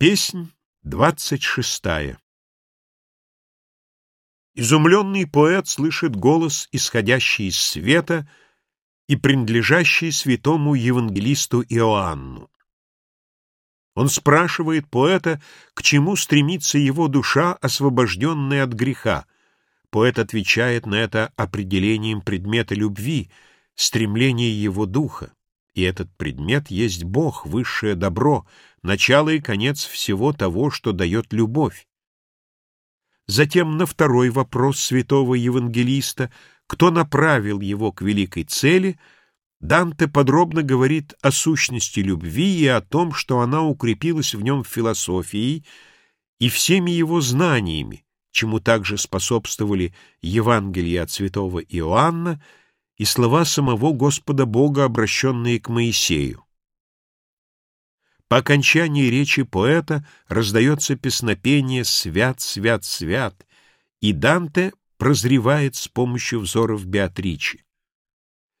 Песнь двадцать шестая Изумленный поэт слышит голос, исходящий из света и принадлежащий святому евангелисту Иоанну. Он спрашивает поэта, к чему стремится его душа, освобожденная от греха. Поэт отвечает на это определением предмета любви, стремления его духа. И этот предмет есть Бог, высшее добро, начало и конец всего того, что дает любовь. Затем на второй вопрос святого евангелиста, кто направил его к великой цели, Данте подробно говорит о сущности любви и о том, что она укрепилась в нем философией и всеми его знаниями, чему также способствовали Евангелие от святого Иоанна и слова самого Господа Бога, обращенные к Моисею. По окончании речи поэта раздается песнопение «Свят, свят, свят», и Данте прозревает с помощью взоров Беатричи.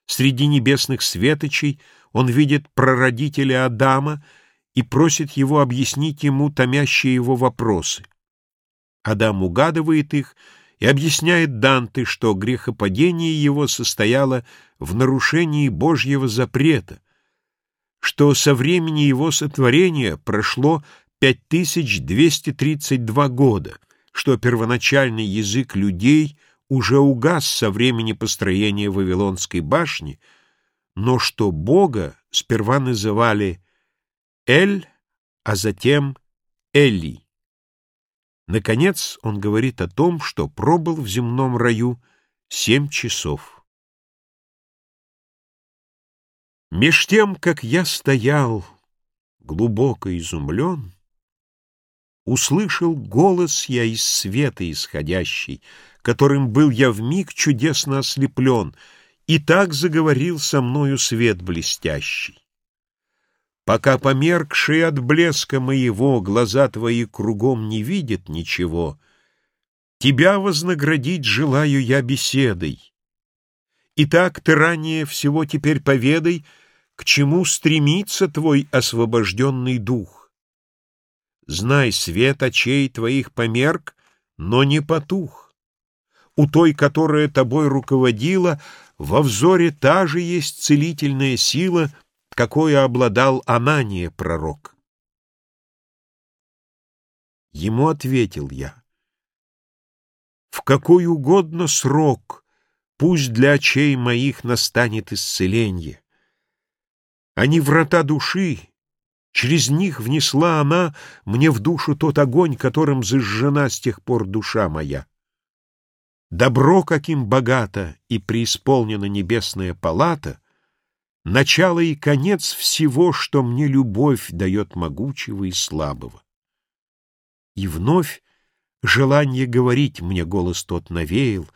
Среди небесных светочей он видит прародителя Адама и просит его объяснить ему томящие его вопросы. Адам угадывает их и объясняет Данте, что грехопадение его состояло в нарушении Божьего запрета, что со времени его сотворения прошло 5232 года, что первоначальный язык людей уже угас со времени построения Вавилонской башни, но что Бога сперва называли Эль, а затем Эли. Наконец он говорит о том, что пробыл в земном раю семь часов. Меж тем, как я стоял, глубоко изумлен, Услышал голос я из света исходящий, Которым был я вмиг чудесно ослеплен, И так заговорил со мною свет блестящий. Пока померкшие от блеска моего Глаза твои кругом не видят ничего, Тебя вознаградить желаю я беседой. Итак, ты ранее всего теперь поведай, К чему стремится твой освобожденный дух. Знай, свет очей твоих померк, но не потух. У той, которая тобой руководила, во взоре та же есть целительная сила — какое обладал Анания пророк. Ему ответил я, «В какой угодно срок, пусть для очей моих настанет исцеление. Они врата души, через них внесла она мне в душу тот огонь, которым зажжена с тех пор душа моя. Добро, каким богата и преисполнена небесная палата — начало и конец всего, что мне любовь дает могучего и слабого. И вновь желание говорить мне голос тот навеял,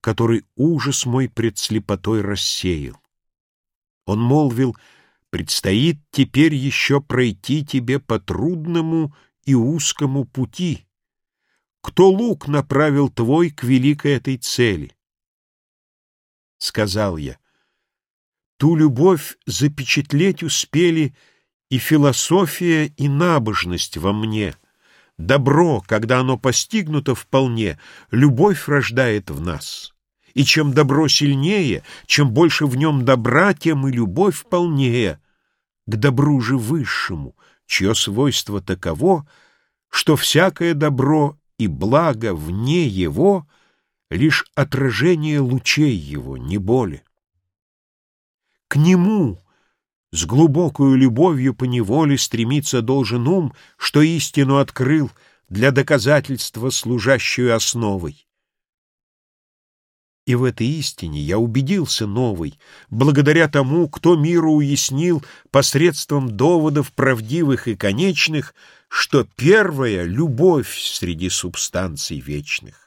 который ужас мой пред слепотой рассеял. Он молвил, предстоит теперь еще пройти тебе по трудному и узкому пути. Кто лук направил твой к великой этой цели? Сказал я, Ту любовь запечатлеть успели и философия, и набожность во мне. Добро, когда оно постигнуто вполне, любовь рождает в нас. И чем добро сильнее, чем больше в нем добра, тем и любовь полнее. К добру же высшему, чье свойство таково, что всякое добро и благо вне его — лишь отражение лучей его, не более. К нему с глубокою любовью по неволе стремиться должен ум, что истину открыл для доказательства, служащую основой. И в этой истине я убедился новой, благодаря тому, кто миру уяснил посредством доводов правдивых и конечных, что первая — любовь среди субстанций вечных.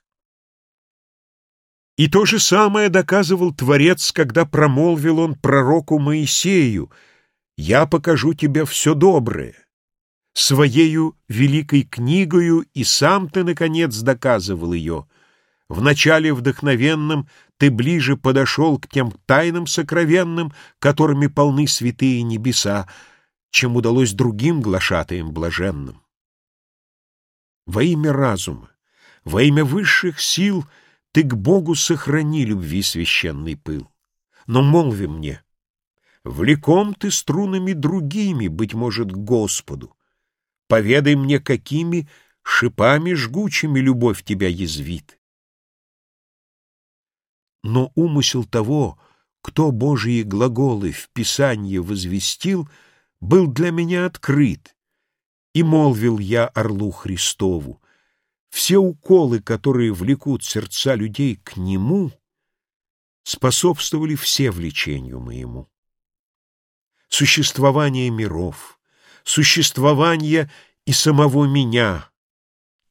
И то же самое доказывал Творец, когда промолвил он пророку Моисею «Я покажу тебе все доброе». Своею великой книгою и сам ты, наконец, доказывал ее. В начале вдохновенном ты ближе подошел к тем тайнам сокровенным, которыми полны святые небеса, чем удалось другим глашатаям блаженным. Во имя разума, во имя высших сил Ты к Богу сохрани любви священный пыл. Но молви мне, влеком ты струнами другими, Быть может, к Господу. Поведай мне, какими шипами жгучими любовь тебя язвит. Но умысел того, кто Божьи глаголы в Писанье возвестил, был для меня открыт, и молвил я Орлу Христову, все уколы, которые влекут сердца людей к Нему, способствовали все влечению моему. Существование миров, существование и самого меня,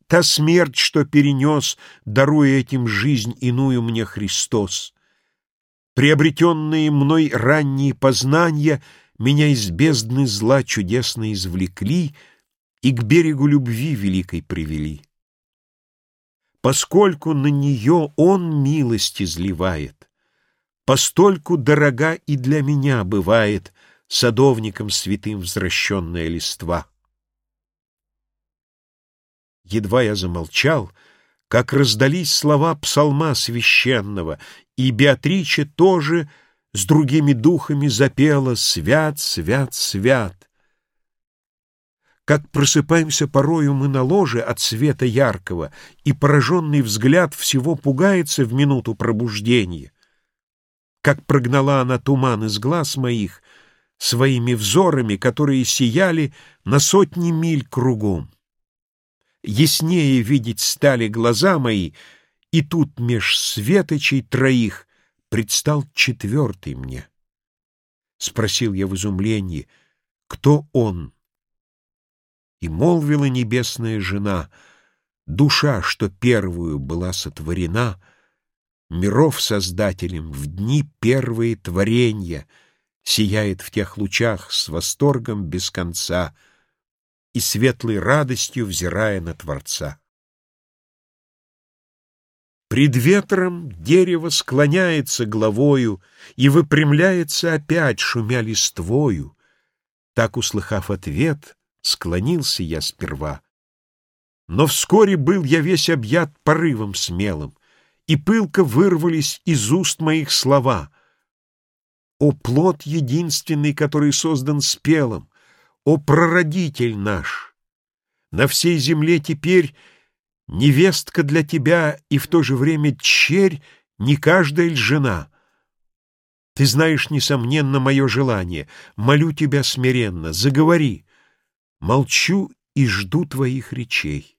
та смерть, что перенес, даруя этим жизнь иную мне Христос, приобретенные мной ранние познания меня из бездны зла чудесно извлекли и к берегу любви великой привели. Поскольку на нее Он милость изливает, постольку дорога и для меня бывает садовником святым возвращенная листва. Едва я замолчал, как раздались слова псалма священного, и Беатриче тоже с другими духами запела «Свят, свят, свят». Как просыпаемся порою мы на ложе от света яркого, и пораженный взгляд всего пугается в минуту пробуждения. Как прогнала она туман из глаз моих своими взорами, которые сияли на сотни миль кругом яснее видеть стали глаза мои, и тут меж светочей троих предстал четвертый мне. Спросил я в изумлении, кто он? И молвила небесная жена, душа, что первую была сотворена, миров создателем в дни первые творенья, сияет в тех лучах с восторгом без конца — и светлой радостью взирая на Творца. Пред ветром дерево склоняется головою И выпрямляется опять, шумя листвою. Так, услыхав ответ, склонился я сперва. Но вскоре был я весь объят порывом смелым, И пылко вырвались из уст моих слова. О, плод единственный, который создан спелым! О, прародитель наш! На всей земле теперь невестка для тебя и в то же время черь не каждая ль жена. Ты знаешь, несомненно, мое желание. Молю тебя смиренно, заговори. Молчу и жду твоих речей.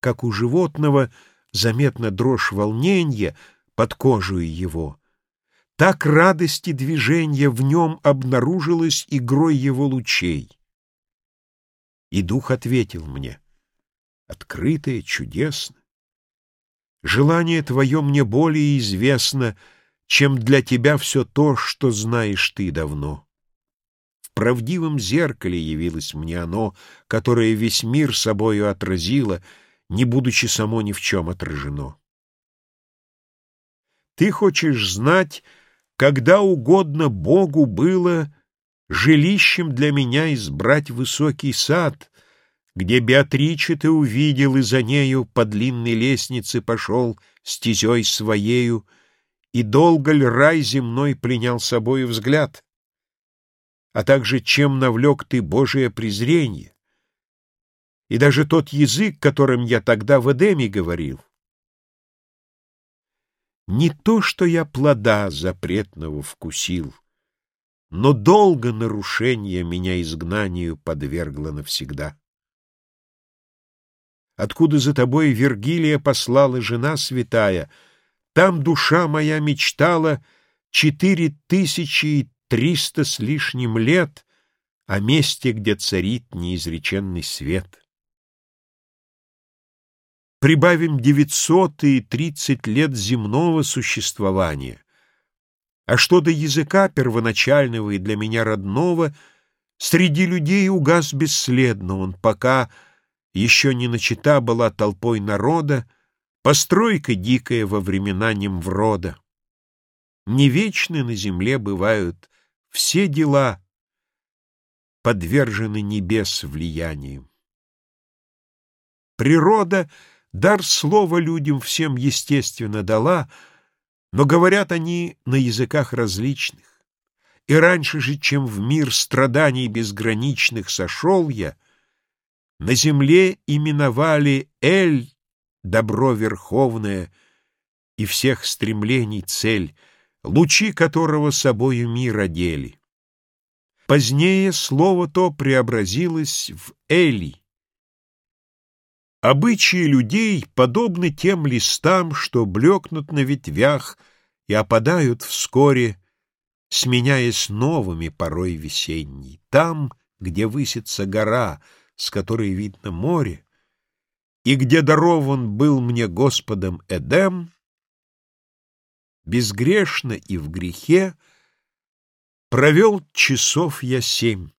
Как у животного заметна дрожь волнения под кожей его — так радость и движение в нем обнаружилось игрой его лучей. И дух ответил мне, открытое, чудесно. Желание твое мне более известно, чем для тебя все то, что знаешь ты давно. Правдивом зеркале явилось мне оно, которое весь мир собою отразило, не будучи само ни в чем отражено. Ты хочешь знать, когда угодно Богу было жилищем для меня избрать высокий сад, где Беатриче ты увидел и за нею по длинной лестнице пошел стезей своею, и долго ль рай земной пленял собою взгляд, а также чем навлек ты Божие презрение, и даже тот язык, которым я тогда в Эдеме говорил, не то, что я плода запретного вкусил, Но долго нарушение меня изгнанию подвергло навсегда. Откуда за тобой Вергилия послала жена святая, Там душа моя мечтала четыре тысячи и триста с лишним лет О месте, где царит неизреченный свет прибавим девятьсот и тридцать лет земного существования. А что до языка первоначального и для меня родного, среди людей угас бесследно он, пока еще не начата была толпой народа, постройка дикая во времена Немврода. Не вечны на земле бывают все дела, подвержены небес влиянием. Природа дар слова людям всем естественно дала, но говорят они на языках различных. И раньше же, чем в мир страданий безграничных сошел я, на земле именовали Эль, добро верховное, и всех стремлений цель, лучи которого собою мир одели. Позднее слово то преобразилось в Эли. Обычаи людей подобны тем листам, что блекнут на ветвях и опадают вскоре, сменяясь новыми порой весенней. Там, где высится гора, с которой видно море, и где дарован был мне Господом Эдем, безгрешно и в грехе Провел часов я семь.